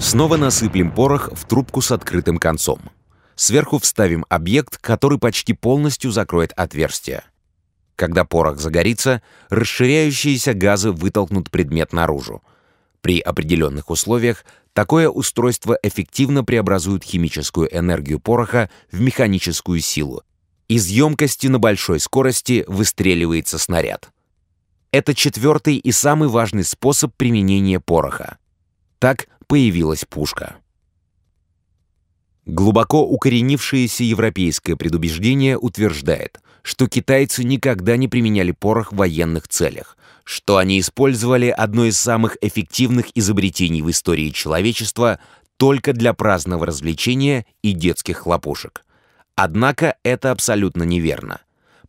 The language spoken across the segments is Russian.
Снова насыплем порох в трубку с открытым концом. Сверху вставим объект, который почти полностью закроет отверстие. Когда порох загорится, расширяющиеся газы вытолкнут предмет наружу. При определенных условиях такое устройство эффективно преобразует химическую энергию пороха в механическую силу. Из емкости на большой скорости выстреливается снаряд. Это четвертый и самый важный способ применения пороха. Так появилась пушка. Глубоко укоренившееся европейское предубеждение утверждает, что китайцы никогда не применяли порох в военных целях, что они использовали одно из самых эффективных изобретений в истории человечества только для праздного развлечения и детских хлопушек. Однако это абсолютно неверно.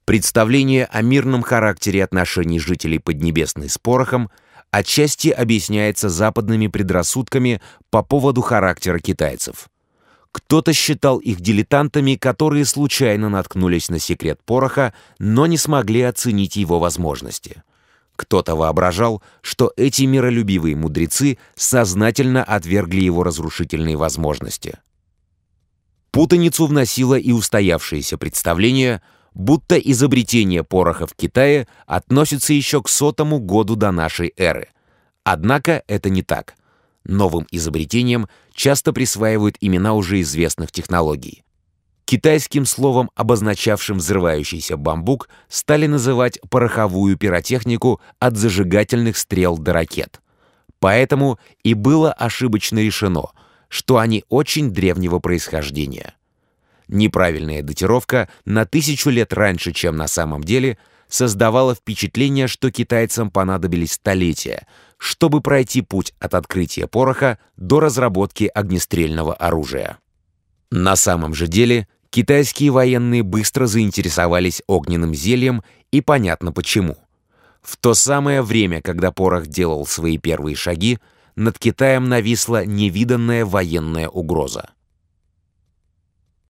Представление о мирном характере отношений жителей Поднебесной с порохом отчасти объясняется западными предрассудками по поводу характера китайцев – кто-то считал их дилетантами, которые случайно наткнулись на секрет пороха, но не смогли оценить его возможности. Кто-то воображал, что эти миролюбивые мудрецы сознательно отвергли его разрушительные возможности. Путаницу вносило и устоявшееся представление, будто изобретение пороха в Китае относится еще к сотому году до нашей эры. Однако это не так. Новым изобретениям часто присваивают имена уже известных технологий. Китайским словом, обозначавшим взрывающийся бамбук, стали называть пороховую пиротехнику от зажигательных стрел до ракет. Поэтому и было ошибочно решено, что они очень древнего происхождения. Неправильная датировка на тысячу лет раньше, чем на самом деле, создавала впечатление, что китайцам понадобились столетия – чтобы пройти путь от открытия пороха до разработки огнестрельного оружия. На самом же деле, китайские военные быстро заинтересовались огненным зельем, и понятно почему. В то самое время, когда порох делал свои первые шаги, над Китаем нависла невиданная военная угроза.